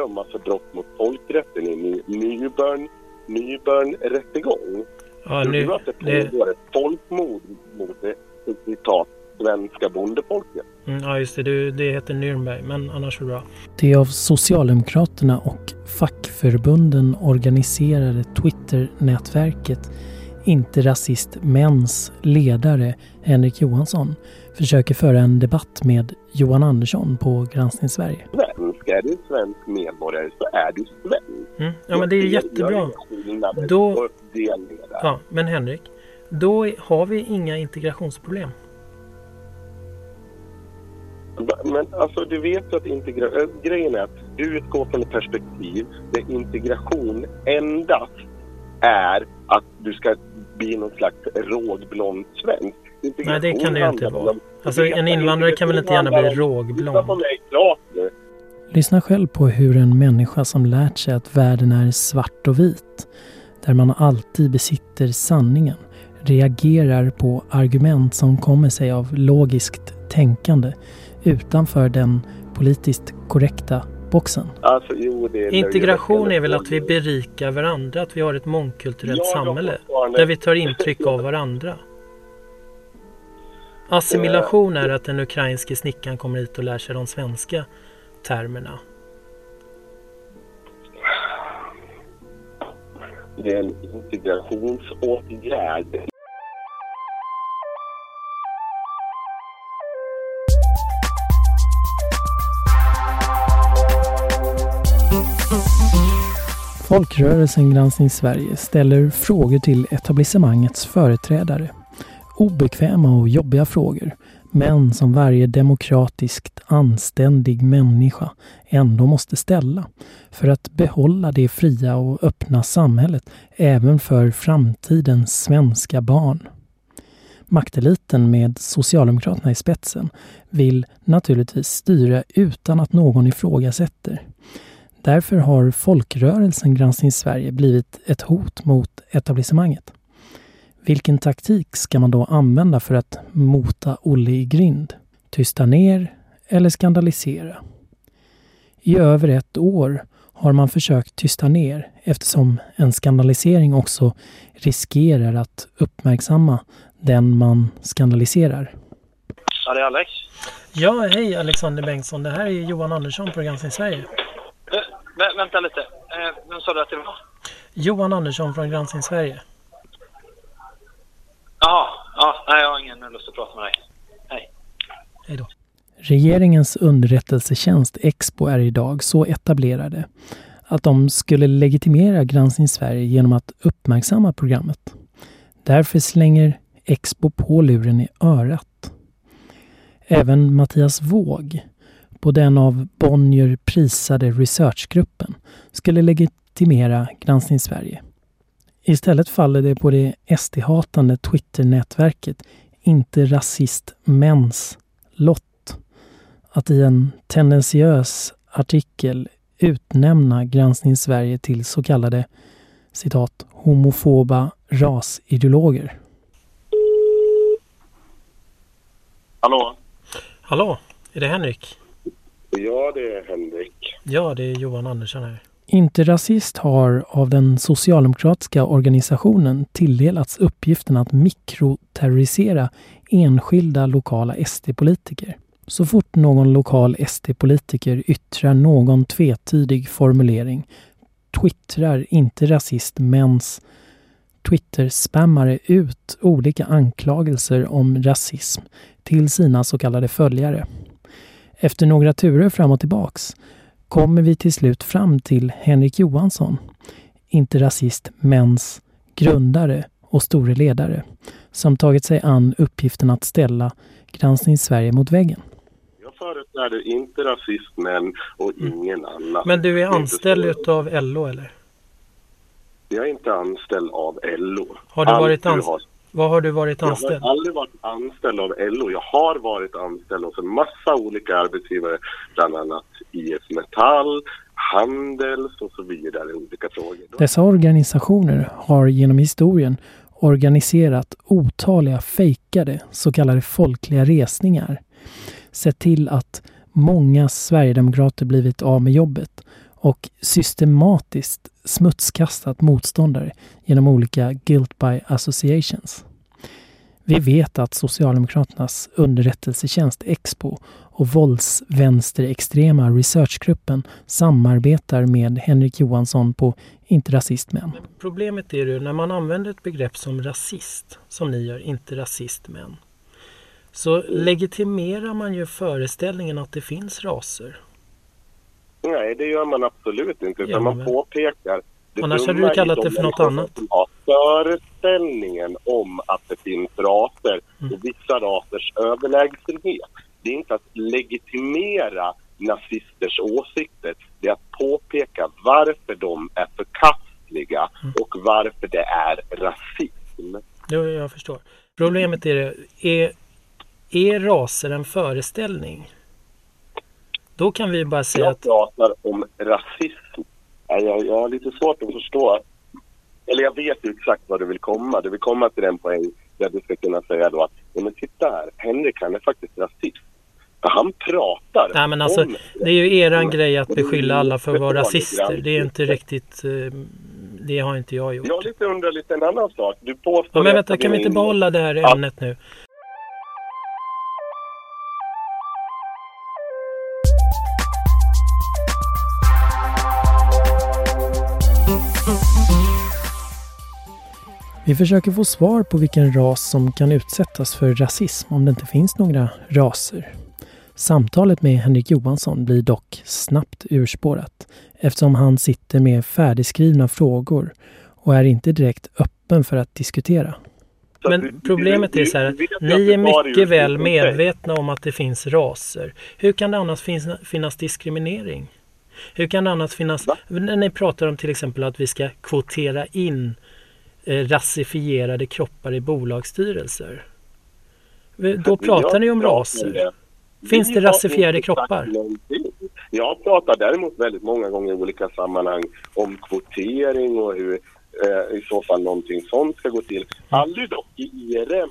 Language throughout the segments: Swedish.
dömas för brott mot folkrätten i Ny- Nyburn, Nyburn-rättegång. Ja, nu, du att det det, pågår ett folkmord mot det citat, svenska bondefolket? mm, ja, just det. Du, det heter Nürnberg, men annars är det bra. Det av Socialdemokraterna och fackförbunden organiserade Twitter-nätverket Inte rasist mäns ledare Henrik Johansson försöker föra en debatt med Johan Andersson på Granskning Sverige. Svensk, är du svensk medborgare så är du svensk. Mm. Ja, men det är jättebra. Då-. Ja, men Henrik, då har vi inga integrationsproblem. Men alltså du vet ju att integra- äh, grejen är att från ett perspektiv där integration endast är att du ska bli någon slags rågblond svensk. Nej, det kan det ju inte vara. Alltså, en invandrare kan väl inte gärna bli rågblond? på mig klart. Lyssna själv på hur en människa som lärt sig att världen är svart och vit, där man alltid besitter sanningen, reagerar på argument som kommer sig av logiskt tänkande utanför den politiskt korrekta boxen. Alltså, jo, det är Integration är väl att vi berikar varandra, att vi har ett mångkulturellt har samhälle där vi tar intryck av varandra. Assimilation är att den ukrainske snickaren kommer hit och lär sig de svenska termerna. Det är en integrationsåtgärd. Folkrörelsen Granskning Sverige ställer frågor till etablissemangets företrädare. Obekväma och jobbiga frågor, men som varje demokratiskt anständig människa ändå måste ställa för att behålla det fria och öppna samhället även för framtidens svenska barn. Makteliten med Socialdemokraterna i spetsen vill naturligtvis styra utan att någon ifrågasätter. Därför har folkrörelsen Granskning Sverige blivit ett hot mot etablissemanget. Vilken taktik ska man då använda för att mota Olle i grind? Tysta ner eller skandalisera? I över ett år har man försökt tysta ner eftersom en skandalisering också riskerar att uppmärksamma den man skandaliserar. Ja, det är Alex. Ja, hej Alexander Bengtsson. Det här är Johan Andersson på Granskning Sverige. Eh, vä- vänta lite. Eh, vem sa du att det var? Johan Andersson från Granskning Sverige. Jaha, ja, nej, jag har ingen lust att prata med dig. Hej. Hej då. Regeringens underrättelsetjänst Expo är idag så etablerade att de skulle legitimera Granskning Sverige genom att uppmärksamma programmet. Därför slänger Expo på luren i örat. Även Mattias Våg, på den av Bonnier prisade researchgruppen, skulle legitimera Granskning Sverige. Istället faller det på det SD-hatande Twitter-nätverket Inte rasist mäns lott att i en tendentiös artikel utnämna Granskning Sverige till så kallade citat homofoba rasideologer. Hallå? Hallå, är det Henrik? Ja, det är Henrik. Ja, det är Johan Andersson här. Inte rasist har av den socialdemokratiska organisationen tilldelats uppgiften att mikroterrorisera enskilda lokala SD-politiker. Så fort någon lokal SD-politiker yttrar någon tvetydig formulering twittrar inte rasist mäns Twitter-spammare ut olika anklagelser om rasism till sina så kallade följare. Efter några turer fram och tillbaks kommer vi till slut fram till Henrik Johansson, inte rasist mäns grundare och store ledare, som tagit sig an uppgiften att ställa Granskning Sverige mot väggen. Jag företräder inte rasismen och ingen annan. Men du är anställd så. utav LO eller? Jag är inte anställd av LO. Har du varit Alltid anställd? Vad har du varit Jag anställd? har aldrig varit anställd av LO. Jag har varit anställd hos en massa olika arbetsgivare, bland annat IF Metall, Handels och så vidare, olika frågor. Dessa organisationer har genom historien organiserat otaliga fejkade så kallade folkliga resningar, sett till att många sverigedemokrater blivit av med jobbet och systematiskt smutskastat motståndare genom olika guilt by associations. Vi vet att Socialdemokraternas underrättelsetjänst Expo och våldsvänsterextrema researchgruppen samarbetar med Henrik Johansson på Inte rasist men. Problemet är ju när man använder ett begrepp som rasist, som ni gör, inte rasist men, så legitimerar man ju föreställningen att det finns raser. Nej, det gör man absolut inte. Utan man påpekar det Annars hade du kallat det för något annat. Som har föreställningen om att det finns raser Mm. och vissa rasers överlägsenhet. Det är inte att legitimera nazisters åsikter. Det är att påpeka varför de är förkastliga Mm. och varför det är rasism. Jo, jag förstår. Problemet är det, är, är raser en föreställning? Då kan vi bara säga Jag att pratar om rasism. Ja, Jag, jag har lite svårt att förstå. Eller jag vet ju exakt vad du vill komma. Du vill komma till den poäng där du ska kunna säga då att ja, men titta här, Henrik han är faktiskt rasist. Han pratar Nej, men alltså, om det är ju eran grej att beskylla alla för att vara rasister. Det är inte riktigt... eh, Det har inte jag gjort. Jag lite undrar lite en annan sak. Du påstår... Ja, men vänta, kan vi inte behålla det här ämnet nu? Vi försöker få svar på vilken ras som kan utsättas för rasism om det inte finns några raser. Samtalet med Henrik Johansson blir dock snabbt urspårat eftersom han sitter med färdigskrivna frågor och är inte direkt öppen för att diskutera. Men problemet är så här, att ni är mycket väl medvetna om att det finns raser. Hur kan det annars finnas, diskriminering? Hur kan det annars finnas, när ni pratar om till exempel att vi ska kvotera in eh, rasifierade kroppar i bolagsstyrelser. Då pratar ni om raser. Finns det rasifierade kroppar? Jag pratar däremot väldigt många gånger i olika sammanhang om kvotering och hur eh, i så fall någonting sånt ska gå till. Aldrig dock i IRM,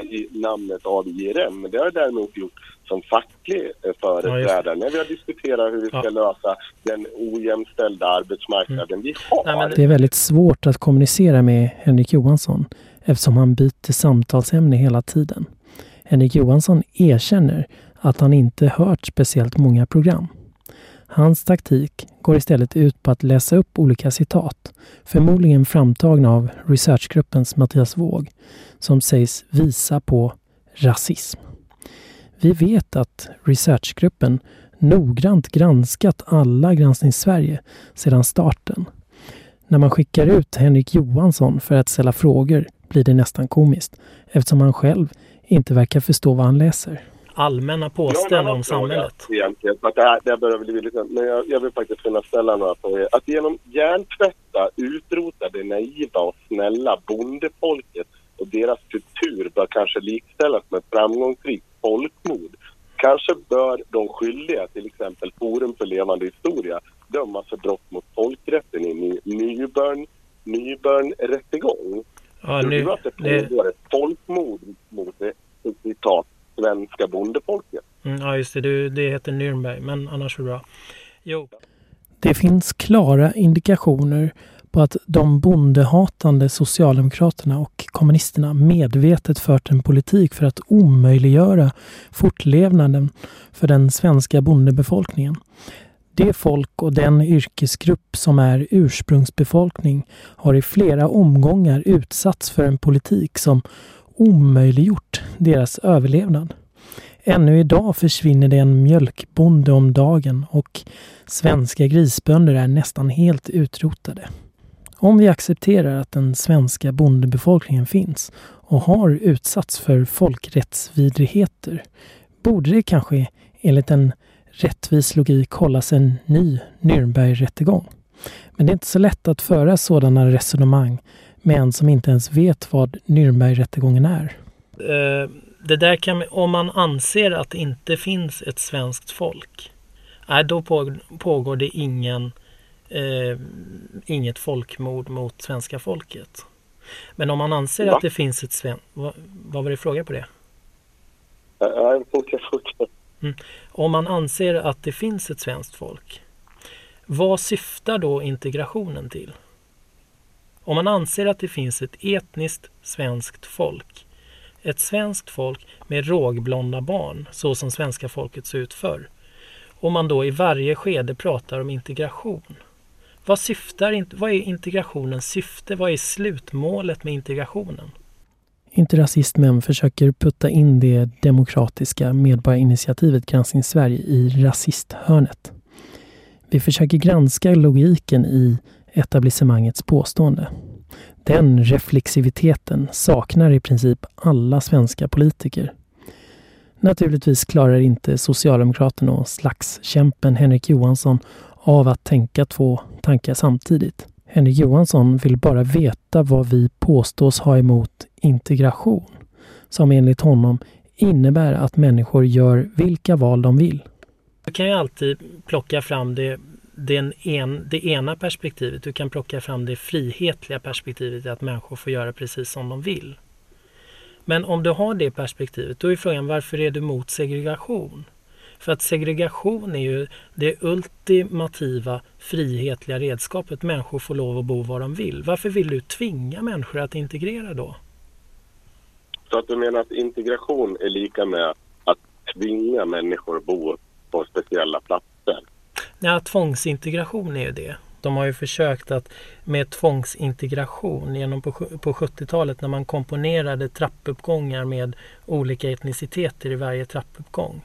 eh, i namnet av IRM. Men det har jag däremot gjort som facklig eh, företrädare när vi har diskuterat hur vi ska Ja. lösa den ojämställda arbetsmarknaden vi har. Nej, men Det är väldigt svårt att kommunicera med Henrik Johansson eftersom han byter samtalsämne hela tiden. Henrik Johansson erkänner att han inte hört speciellt många program. Hans taktik går istället ut på att läsa upp olika citat, förmodligen framtagna av researchgruppens Mattias Våg, som sägs visa på rasism. Vi vet att researchgruppen noggrant granskat alla Granskningssverige sedan starten. När man skickar ut Henrik Johansson för att ställa frågor blir det nästan komiskt eftersom han själv inte verkar förstå vad han läser allmänna påståenden om fråga samhället. Egentligen, för att det här, det här börjar bli lite, men jag, jag vill faktiskt kunna ställa några frågor. Att genom hjärntvätta utrota det naiva och snälla bondefolket och deras kultur bör kanske likställas med framgångsrikt folkmord. Kanske bör de skyldiga, till exempel Forum för levande historia, dömas för brott mot folkrätten i Ny- Nyburn, Nyburn-rättegång. Ja, nu, det det, pågår ett folkmord mot det, citat, bondefolket? mm, ja, just det. Du, det heter Nürnberg, men annars är det bra. Jo, Det finns klara indikationer på att de bondehatande Socialdemokraterna och kommunisterna medvetet fört en politik för att omöjliggöra fortlevnaden för den svenska bondebefolkningen. Det folk och den yrkesgrupp som är ursprungsbefolkning har i flera omgångar utsatts för en politik som omöjliggjort deras överlevnad. Ännu idag försvinner det en mjölkbonde om dagen och svenska grisbönder är nästan helt utrotade. Om vi accepterar att den svenska bondebefolkningen finns och har utsatts för folkrättsvidrigheter borde det kanske enligt en rättvis logik hållas en ny Nürnbergrättegång. Men det är inte så lätt att föra sådana resonemang med en som inte ens vet vad Nürnbergrättegången är. eh, det där kan, om man anser att det inte finns ett svenskt folk, nej, då på, pågår det ingen, eh, inget folkmord mot svenska folket. Men om man anser Va? att det finns ett svenskt... Vad, vad var det fråga på det? Ja, fortsätt, fortsätt. Om man anser att det finns ett svenskt folk, Vad syftar då integrationen till? Om man anser att det finns ett etniskt svenskt folk, ett svenskt folk med rågblonda barn, så som svenska folket såg ut förr, och man då i varje skede pratar om integration. Vad, syftar, vad är integrationens syfte? Vad är slutmålet med integrationen? Inte rasismen försöker putta in det demokratiska medborgarinitiativet Granskning Sverige i rasisthörnet. Vi försöker granska logiken i etablissemangets påstående. Den reflexiviteten saknar i princip alla svenska politiker. Naturligtvis klarar inte Socialdemokraterna och slagskämpen Henrik Johansson av att tänka två tankar samtidigt. Henrik Johansson vill bara veta vad vi påstås ha emot integration, som enligt honom innebär att människor gör vilka val de vill. Du kan ju alltid plocka fram det, den en, det ena perspektivet. Du kan plocka fram det frihetliga perspektivet att människor får göra precis som de vill. Men om du har det perspektivet, då är frågan varför är du mot segregation? För att segregation är ju det ultimativa frihetliga redskapet. Människor får lov att bo var de vill. Varför vill du tvinga människor att integrera då? Så att du menar att integration är lika med att tvinga människor att bo på speciella platser? Ja, tvångsintegration är ju det. De har ju försökt att med tvångsintegration genom på, på 70-talet när man komponerade trappuppgångar med olika etniciteter i varje trappuppgång.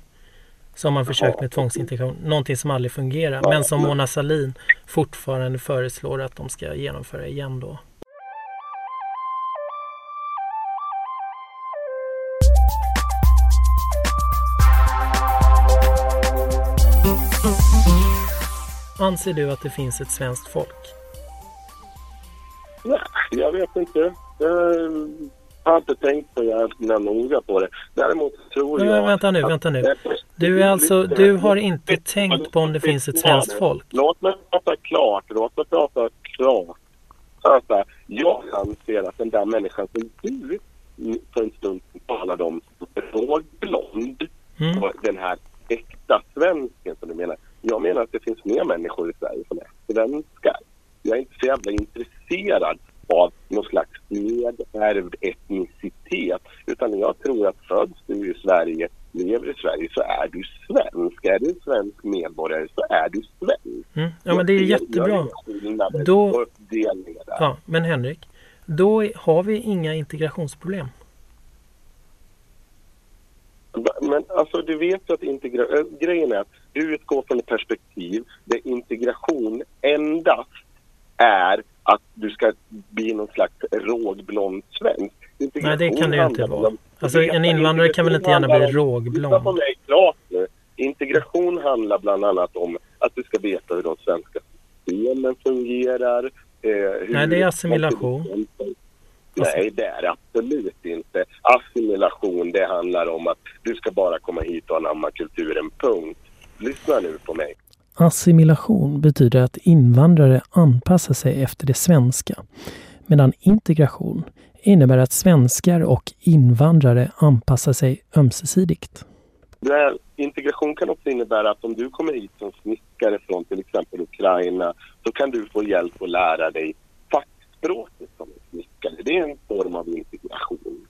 Så har man försökt med tvångsintegration, någonting som aldrig fungerar men som Mona Sahlin fortfarande föreslår att de ska genomföra igen då. Anser du att det finns ett svenskt folk? Nej, jag vet inte. Jag har inte tänkt så jävla noga på det. Däremot tror jag... Men vänta nu, vänta nu. Du, är alltså, du har inte tänkt på om det finns ett svenskt folk? Låt mig prata klart. Låt mig prata klart. Alltså, jag anser att den där människan som du för en stund talade om, rågblond, mm. den här äkta svensken som du menar. Jag menar att det finns mer människor i Sverige som är svenskar. Jag är inte så jävla intresserad av någon slags nedärvd etnicitet. Utan jag tror att föds du i Sverige, lever i Sverige så är du svensk. Är du en svensk medborgare så är du svensk. Mm. Ja men det är jättebra. Då... Ja, men Henrik, då har vi inga integrationsproblem. Men alltså du vet att integra- äh, grejen är att från ett perspektiv där integration endast är att du ska bli någon slags rågblond svensk. Nej, det kan det ju inte vara. Alltså en invandrare kan väl inte gärna bli rågblond? Integration handlar bland annat om att du ska veta hur de svenska systemen fungerar. Eh, Nej, det är assimilation. Nej, det är det absolut inte. Assimilation, det handlar om att du ska bara komma hit och anamma kulturen, punkt. Lyssna nu på mig. Assimilation betyder att invandrare anpassar sig efter det svenska, medan integration innebär att svenskar och invandrare anpassar sig ömsesidigt. Här, integration kan också innebära att om du kommer hit som snickare från till exempel Ukraina så kan du få hjälp att lära dig fackspråket som en snickare. Det är en form av integration.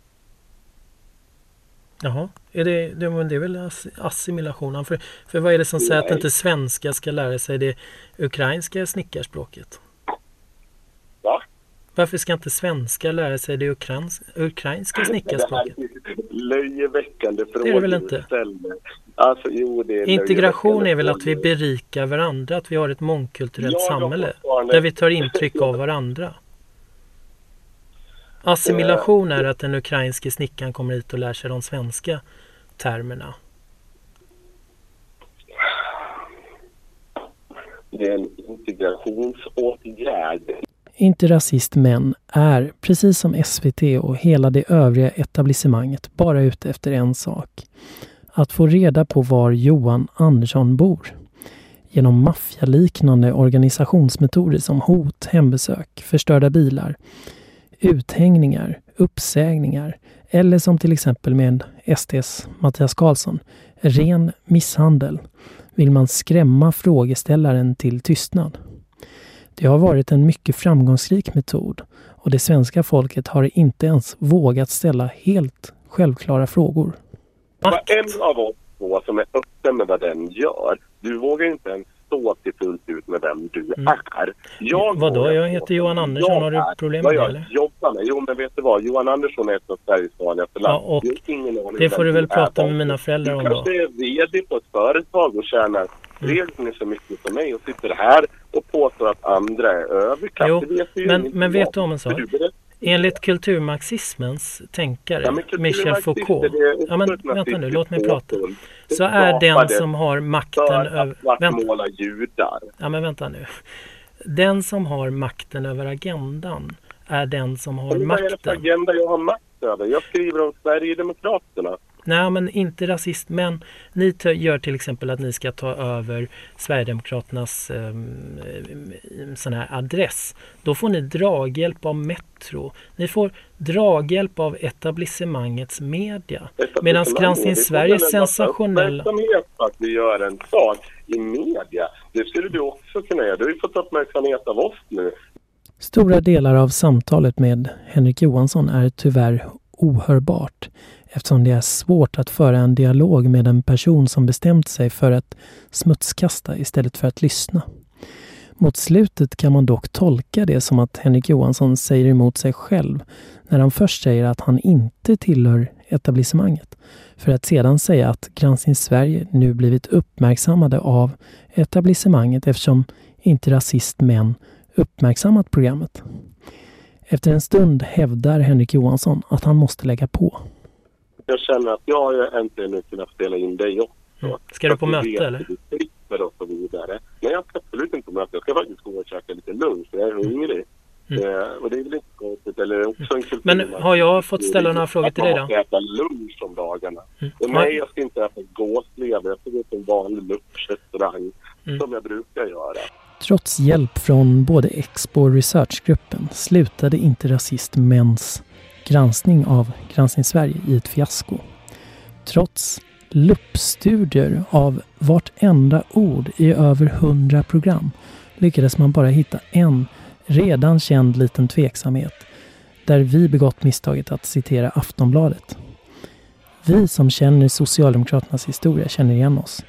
Jaha, är det, det, det är väl assimilation? För, för vad är det som säger Nej. att inte svenska ska lära sig det ukrainska snickarspråket? Va? Varför ska inte svenska lära sig det ukrains, ukrainska snickarspråket? löjeväckande frågor Det är det väl inte? Alltså, jo, det är Integration är väl att vi berikar varandra, att vi har ett mångkulturellt samhälle där vi tar intryck av varandra. Assimilation är att den ukrainske snickaren kommer hit och lär sig de svenska termerna. Det är en integrationsåtgärd. Inte rasist men är, precis som SVT och hela det övriga etablissemanget, bara ute efter en sak. Att få reda på var Johan Andersson bor. Genom maffialiknande organisationsmetoder som hot, hembesök, förstörda bilar uthängningar, uppsägningar eller som till exempel med SDs Mattias Karlsson, ren misshandel. vill man skrämma frågeställaren till tystnad. Det har varit en mycket framgångsrik metod och det svenska folket har inte ens vågat ställa helt självklara frågor. Det Var en av oss två som är öppen med vad den gör. Du vågar inte ens stå till fullt ut med vem du mm. är. Jag Vadå? Jag heter Johan Andersson. Har du problem med det eller? jobbar med. Jo, men vet du vad? Johan Andersson är ett av Sveriges vanligaste namn. Ja, och det får du väl prata med mina föräldrar om då. Du kanske är VD på ett företag och tjänar tre gånger så mycket som mig och sitter här och påstår att andra är överklass. Jo, men, men vet du om en sak? Enligt kulturmarxismens tänkare, ja, Michel Foucault. Ja, men vänta nu, låt mig prata. Så är den som har makten över... Vänta. judar. Ja, men vänta nu. Den som har makten över agendan är den som har makten. Vad är det för agenda jag har makt över? Jag skriver om Sverigedemokraterna. Nej, men inte rasist. Men ni gör till exempel att ni ska ta över Sverigedemokraternas eh, sån här adress. Då får ni draghjälp av Metro. Ni får draghjälp av etablissemangets media. Medan Granskning Sverige sensationella... att vi gör en sak i media. Det skulle du också kunna göra. Du har ju fått uppmärksamhet av oss nu. Stora delar av samtalet med Henrik Johansson är tyvärr ohörbart eftersom det är svårt att föra en dialog med en person som bestämt sig för att smutskasta istället för att lyssna. Mot slutet kan man dock tolka det som att Henrik Johansson säger emot sig själv när han först säger att han inte tillhör etablissemanget för att sedan säga att Granskning Sverige nu blivit uppmärksammade av etablissemanget eftersom inte rasist män uppmärksammat programmet. Efter en stund hävdar Henrik Johansson att han måste lägga på. Jag känner att jag har äntligen nu kunnat spela in dig också. Mm. Ska du på möte eller? Och så vidare. Nej, jag ska absolut inte på möte. Jag ska faktiskt gå och käka lite lunch. Jag är hungrig. Mm. Eh, och det är väl inte konstigt. Eller också en kultur. Men har jag fått ställa några frågor till dig då? Att äta lunch om dagarna. Mm. Och nej, jag ska inte äta gåslever. Jag ska gå till en vanlig lunchrestaurang. Mm. Som jag brukar göra. Trots hjälp från både Expo och Researchgruppen slutade inte Rasist Mäns granskning av Granskning Sverige i ett fiasko. Trots luppstudier av vartenda ord i över hundra program lyckades man bara hitta en redan känd liten tveksamhet där vi begått misstaget att citera Aftonbladet. Vi som känner Socialdemokraternas historia känner igen oss.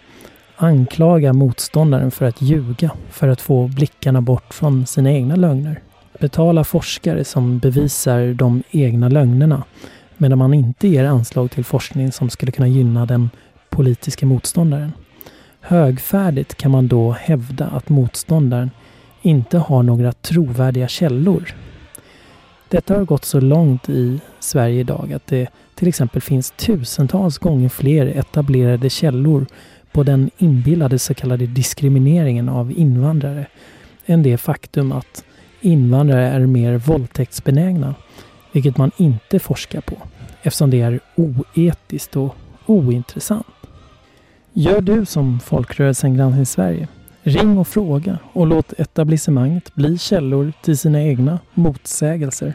Anklaga motståndaren för att ljuga för att få blickarna bort från sina egna lögner betala forskare som bevisar de egna lögnerna medan man inte ger anslag till forskning som skulle kunna gynna den politiska motståndaren. Högfärdigt kan man då hävda att motståndaren inte har några trovärdiga källor. Detta har gått så långt i Sverige idag att det till exempel finns tusentals gånger fler etablerade källor på den inbillade så kallade diskrimineringen av invandrare än det faktum att invandrare är mer våldtäktsbenägna, vilket man inte forskar på eftersom det är oetiskt och ointressant. Gör du som Folkrörelsen Granskning Sverige. Ring och fråga och låt etablissemanget bli källor till sina egna motsägelser.